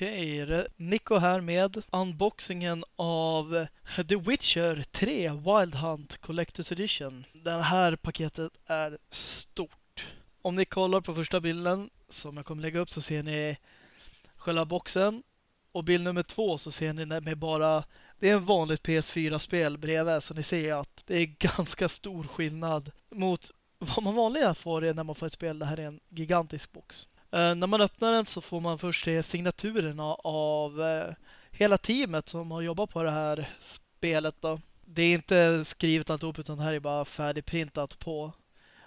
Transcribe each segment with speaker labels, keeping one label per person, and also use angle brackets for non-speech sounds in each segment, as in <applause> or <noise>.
Speaker 1: Okej, okay, Nico här med unboxingen av The Witcher 3 Wild Hunt Collector's Edition. Det här paketet är stort. Om ni kollar på första bilden som jag kommer lägga upp så ser ni själva boxen. Och bild nummer två så ser ni med bara det är en vanligt PS4-spel bredvid så ni ser att det är <laughs> ganska stor skillnad mot vad man vanligen får när man får ett spel. Det här är en gigantisk box. Eh, när man öppnar den så får man först se signaturerna av eh, hela teamet som har jobbat på det här spelet. Då. Det är inte skrivet alltihop utan det här är bara färdigprintat på.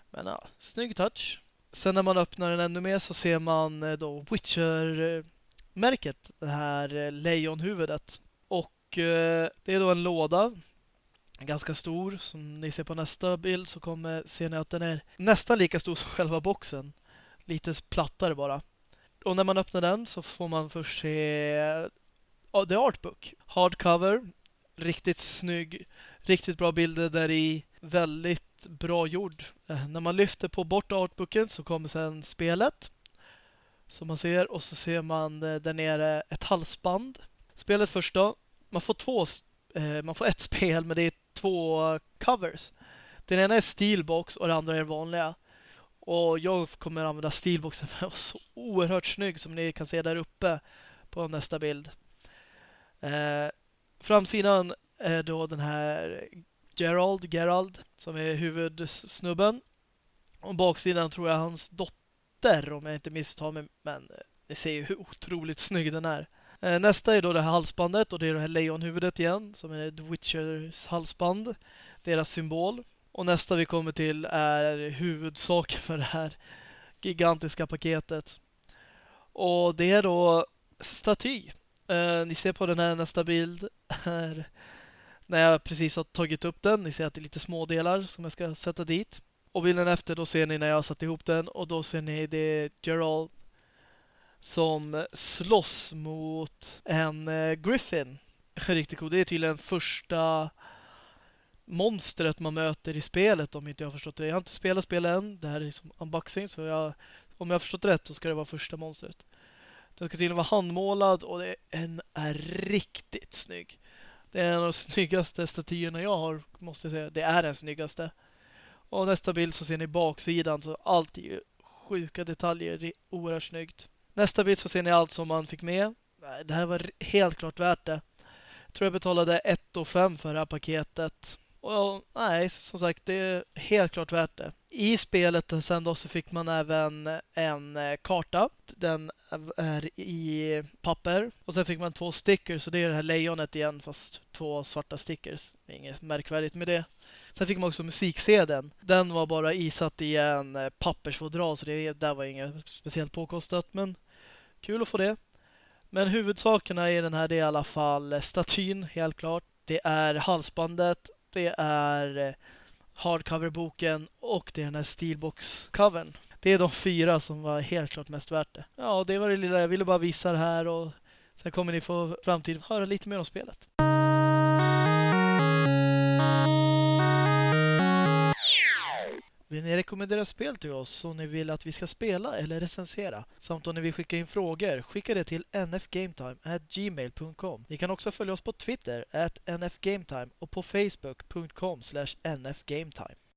Speaker 1: Men ja, snygg touch. Sen när man öppnar den ännu mer så ser man eh, då Witcher-märket. Det här lejonhuvudet. Och det är då en låda ganska stor. Som ni ser på nästa bild så kommer ser ni att den är nästan lika stor som själva boxen lite plattare bara. Och när man öppnar den så får man först se oh, The Artbook. Hardcover, riktigt snygg, riktigt bra bilder där i, väldigt bra gjord. Eh, när man lyfter på bort artbooken så kommer sen spelet. Som man ser och så ser man eh, där nere ett halsband. Spelet först då, man får två eh, man får ett <laughs> spel men det är två covers. Den ena är Steelbox och den andra är vanliga. Och jag kommer använda stilboxen <laughs> för den var så oerhört snygg som ni kan se där uppe på nästa bild. Eh, framsidan är då den här Gerald, Gerald som är huvudsnubben. Och baksidan tror jag hans dotter om jag inte misstar mig. Men eh, ni ser ju hur otroligt snygg den är. Eh, nästa är då det här halsbandet och det är det här lejonhuvudet igen som är The Witchers halsband. Deras symbol. Och nästa vi kommer till är huvudsaken för det här gigantiska paketet. Och det är då staty. Eh, ni ser på den här nästa bild här när jag precis har tagit upp den. Ni ser att det är lite små delar som jag ska sätta dit. Och bilden efter då ser ni när jag har satt ihop den och då ser ni det Gerald som slåss mot en eh, Griffin. Riktigt cool. Det är tydligen första monstret man möter i spelet om inte jag har förstått det. Jag har inte spelat spelet än. Det här är liksom unboxing så jag, om jag har förstått rätt så ska det vara första monstret. Den ska tydligen vara handmålad och den är riktigt snygg. Det är en av de <laughs> snyggaste statyerna jag har, måste jag säga. Det är den snyggaste. Och nästa bild så ser ni baksidan så allt är ju sjuka detaljer. Det är oerhört snyggt. Nästa bild så ser ni allt som man fick med. Det här var helt klart värt det. Jag tror jag betalade 1 5 för det här paketet. Och nej, som sagt, det är helt klart värt det. I spelet eh, sen då så fick man även eh, en eh, karta. Den är i papper. Och sen fick man två stickers. Så det är det här lejonet igen fast två svarta stickers. Inget märkvärdigt med det. Sen fick man också musiksedeln. Den var bara isatt i en pappersfodral så det där var inget speciellt påkostat. Men kul att få det. Men huvudsakerna i den här det är i alla fall statyn helt klart. Det är halsbandet det är hardcoverboken hardcover-boken och det är den här steelbox-covern. Det är de fyra som var helt klart mest värt det. Ja, det var det lilla. Jag ville bara visa det här och sen kommer ni få framtid höra lite mer om spelet. Vill ni rekommendera spel till oss som ni vill att vi ska spela eller recensera? Samt om ni vill skicka in frågor, skicka det till nfgametime.gmail.com Ni kan också följa oss på Twitter, at nfgametime och på facebook.com nfgametime.